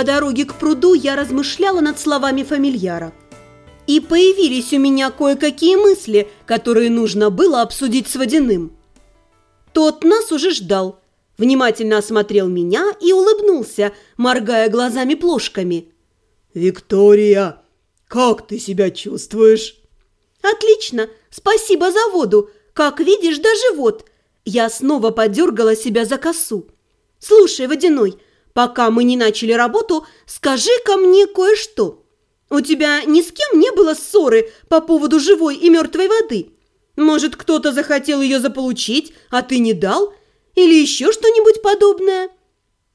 По дороге к пруду я размышляла над словами фамильяра. И появились у меня кое-какие мысли, которые нужно было обсудить с Водяным. Тот нас уже ждал, внимательно осмотрел меня и улыбнулся, моргая глазами-плошками. «Виктория, как ты себя чувствуешь?» «Отлично, спасибо за воду. Как видишь, даже вот». Я снова подергала себя за косу. «Слушай, Водяной, пока мы не начали работу, скажи-ка мне кое-что. У тебя ни с кем не было ссоры по поводу живой и мертвой воды? Может, кто-то захотел ее заполучить, а ты не дал? Или еще что-нибудь подобное?»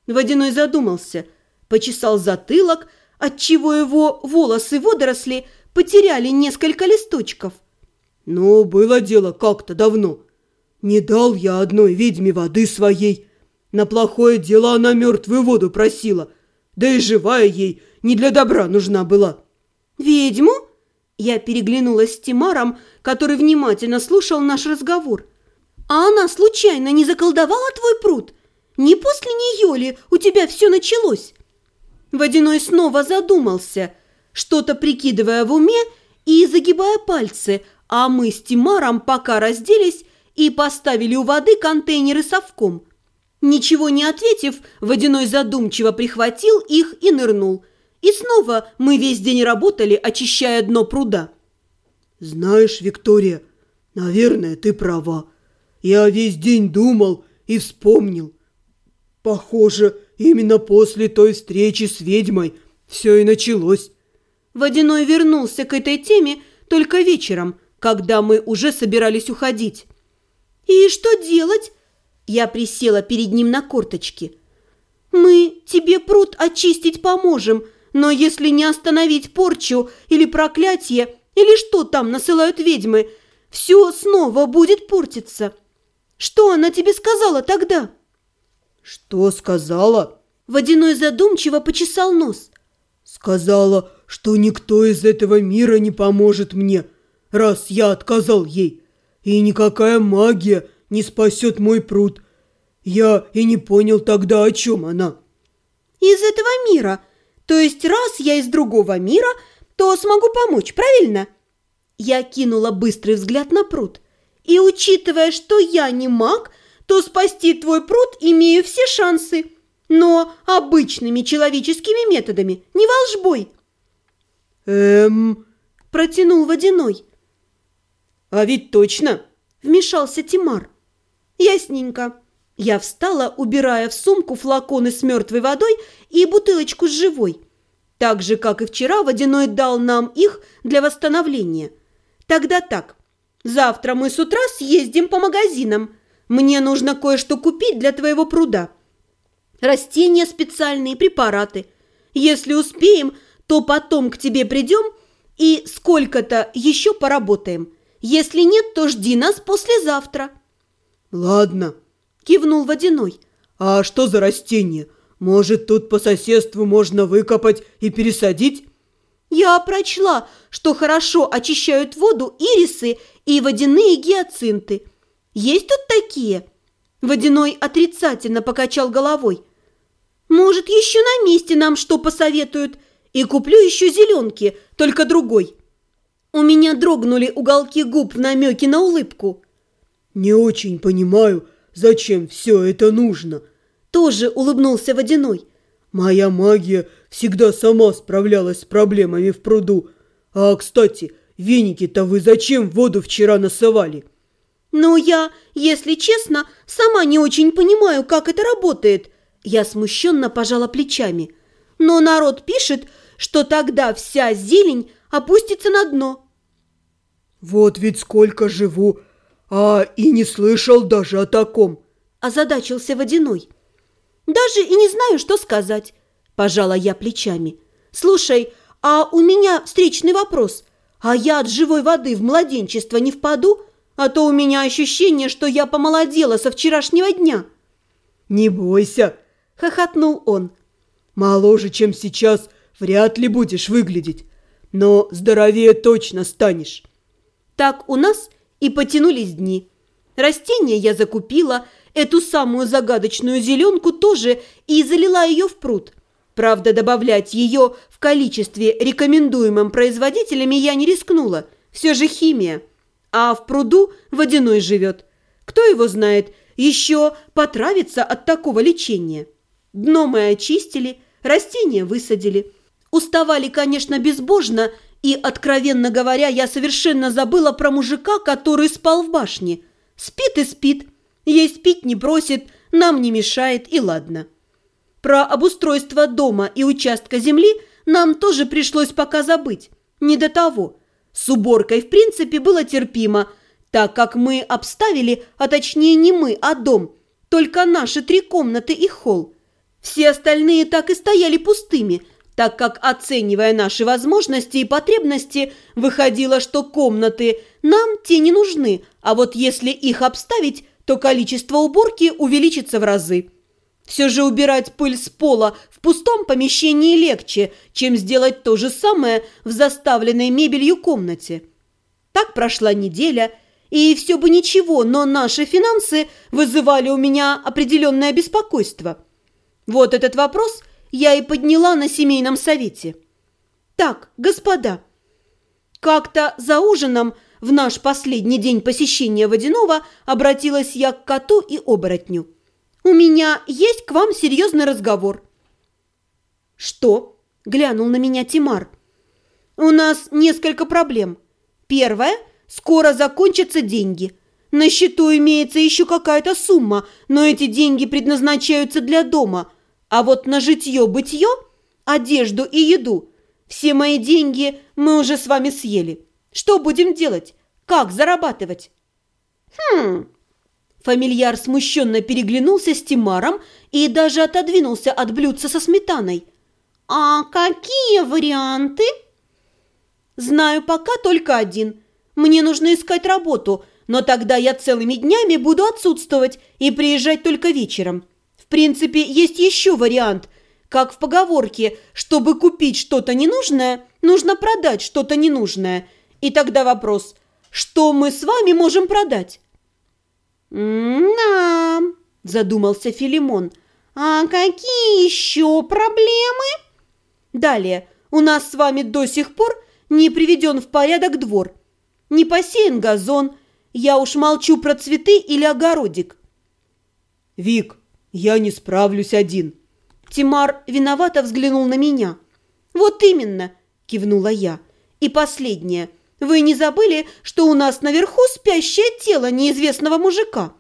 Водяной задумался, почесал затылок, отчего его волосы-водоросли потеряли несколько листочков. «Ну, было дело как-то давно. Не дал я одной ведьме воды своей. На плохое дело она мертвую воду просила. Да и живая ей не для добра нужна была». «Ведьму?» Я переглянулась с Тимаром, который внимательно слушал наш разговор. «А она случайно не заколдовала твой пруд? Не после нее ли у тебя все началось?» Водяной снова задумался – что-то прикидывая в уме и загибая пальцы, а мы с Тимаром пока разделись и поставили у воды контейнеры совком. Ничего не ответив, Водяной задумчиво прихватил их и нырнул. И снова мы весь день работали, очищая дно пруда. «Знаешь, Виктория, наверное, ты права. Я весь день думал и вспомнил. Похоже, именно после той встречи с ведьмой все и началось. Водяной вернулся к этой теме только вечером, когда мы уже собирались уходить. «И что делать?» Я присела перед ним на корточки. «Мы тебе пруд очистить поможем, но если не остановить порчу или проклятие, или что там насылают ведьмы, все снова будет портиться. Что она тебе сказала тогда?» «Что сказала?» Водяной задумчиво почесал нос. Сказала, что никто из этого мира не поможет мне, раз я отказал ей. И никакая магия не спасет мой пруд. Я и не понял тогда, о чем она. Из этого мира? То есть раз я из другого мира, то смогу помочь, правильно? Я кинула быстрый взгляд на пруд. И учитывая, что я не маг, то спасти твой пруд имею все шансы но обычными человеческими методами, не волжбой. Эм, протянул водяной. А ведь точно, вмешался Тимар. Ясненько. Я встала, убирая в сумку флаконы с мертвой водой и бутылочку с живой. Так же, как и вчера, водяной дал нам их для восстановления. Тогда так. Завтра мы с утра съездим по магазинам. Мне нужно кое-что купить для твоего пруда растения специальные, препараты. Если успеем, то потом к тебе придем и сколько-то еще поработаем. Если нет, то жди нас послезавтра». «Ладно», – кивнул Водяной. «А что за растение? Может, тут по соседству можно выкопать и пересадить?» «Я прочла, что хорошо очищают воду ирисы и водяные гиацинты. Есть тут такие?» Водяной отрицательно покачал головой. «Может, еще на месте нам что посоветуют? И куплю еще зеленки, только другой». У меня дрогнули уголки губ в намеке на улыбку. «Не очень понимаю, зачем все это нужно?» Тоже улыбнулся Водяной. «Моя магия всегда сама справлялась с проблемами в пруду. А, кстати, веники-то вы зачем воду вчера насывали?» «Ну, я, если честно, сама не очень понимаю, как это работает». Я смущенно пожала плечами. «Но народ пишет, что тогда вся зелень опустится на дно». «Вот ведь сколько живу, а и не слышал даже о таком», – озадачился Водяной. «Даже и не знаю, что сказать», – пожала я плечами. «Слушай, а у меня встречный вопрос. А я от живой воды в младенчество не впаду?» а то у меня ощущение, что я помолодела со вчерашнего дня». «Не бойся!» – хохотнул он. «Моложе, чем сейчас, вряд ли будешь выглядеть, но здоровее точно станешь». Так у нас и потянулись дни. Растения я закупила, эту самую загадочную зеленку тоже и залила ее в пруд. Правда, добавлять ее в количестве, рекомендуемым производителями, я не рискнула. Все же химия. А в пруду водяной живет. Кто его знает, еще потравится от такого лечения. Дно мы очистили, растения высадили. Уставали, конечно, безбожно, и, откровенно говоря, я совершенно забыла про мужика, который спал в башне. Спит и спит, есть пить не просит, нам не мешает, и ладно. Про обустройство дома и участка земли нам тоже пришлось пока забыть. Не до того. С уборкой, в принципе, было терпимо, так как мы обставили, а точнее не мы, а дом, только наши три комнаты и холл. Все остальные так и стояли пустыми, так как, оценивая наши возможности и потребности, выходило, что комнаты нам те не нужны, а вот если их обставить, то количество уборки увеличится в разы. Все же убирать пыль с пола в пустом помещении легче, чем сделать то же самое в заставленной мебелью комнате. Так прошла неделя, и все бы ничего, но наши финансы вызывали у меня определенное беспокойство. Вот этот вопрос я и подняла на семейном совете. Так, господа, как-то за ужином в наш последний день посещения Водянова обратилась я к коту и оборотню. «У меня есть к вам серьезный разговор». «Что?» – глянул на меня Тимар. «У нас несколько проблем. Первое – скоро закончатся деньги. На счету имеется еще какая-то сумма, но эти деньги предназначаются для дома. А вот на житье-бытье, одежду и еду – все мои деньги мы уже с вами съели. Что будем делать? Как зарабатывать?» «Хм...» Фамильяр смущенно переглянулся с Тимаром и даже отодвинулся от блюдца со сметаной. «А какие варианты?» «Знаю пока только один. Мне нужно искать работу, но тогда я целыми днями буду отсутствовать и приезжать только вечером. Принципе, есть еще вариант. Как в поговорке, чтобы купить что-то ненужное, нужно продать что-то ненужное. И тогда вопрос, что мы с вами можем продать?» «Да», – задумался Филимон. «А какие еще проблемы?» «Далее. У нас с вами до сих пор не приведен в порядок двор. Не посеян газон. Я уж молчу про цветы или огородик». «Вик, я не справлюсь один». Тимар виновато взглянул на меня. «Вот именно», – кивнула я. «И последнее – вы не забыли, что у нас наверху спящее тело неизвестного мужика,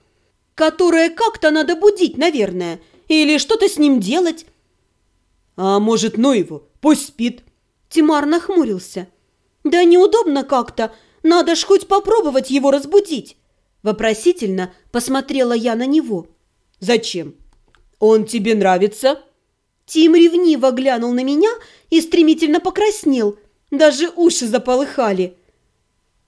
которое как-то надо будить, наверное, или что-то с ним делать?» «А может, ну его, пусть спит». Тимар нахмурился. «Да неудобно как-то, надо ж хоть попробовать его разбудить». Вопросительно посмотрела я на него. «Зачем? Он тебе нравится?» Тим ревниво глянул на меня и стремительно покраснел. Даже уши заполыхали.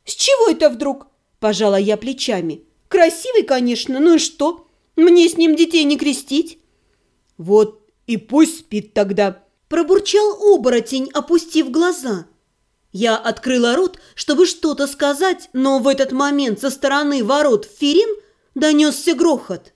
«С чего это вдруг?» – пожала я плечами. «Красивый, конечно, ну и что? Мне с ним детей не крестить». «Вот и пусть спит тогда», – пробурчал оборотень, опустив глаза. Я открыла рот, чтобы что-то сказать, но в этот момент со стороны ворот в Ферин донесся грохот.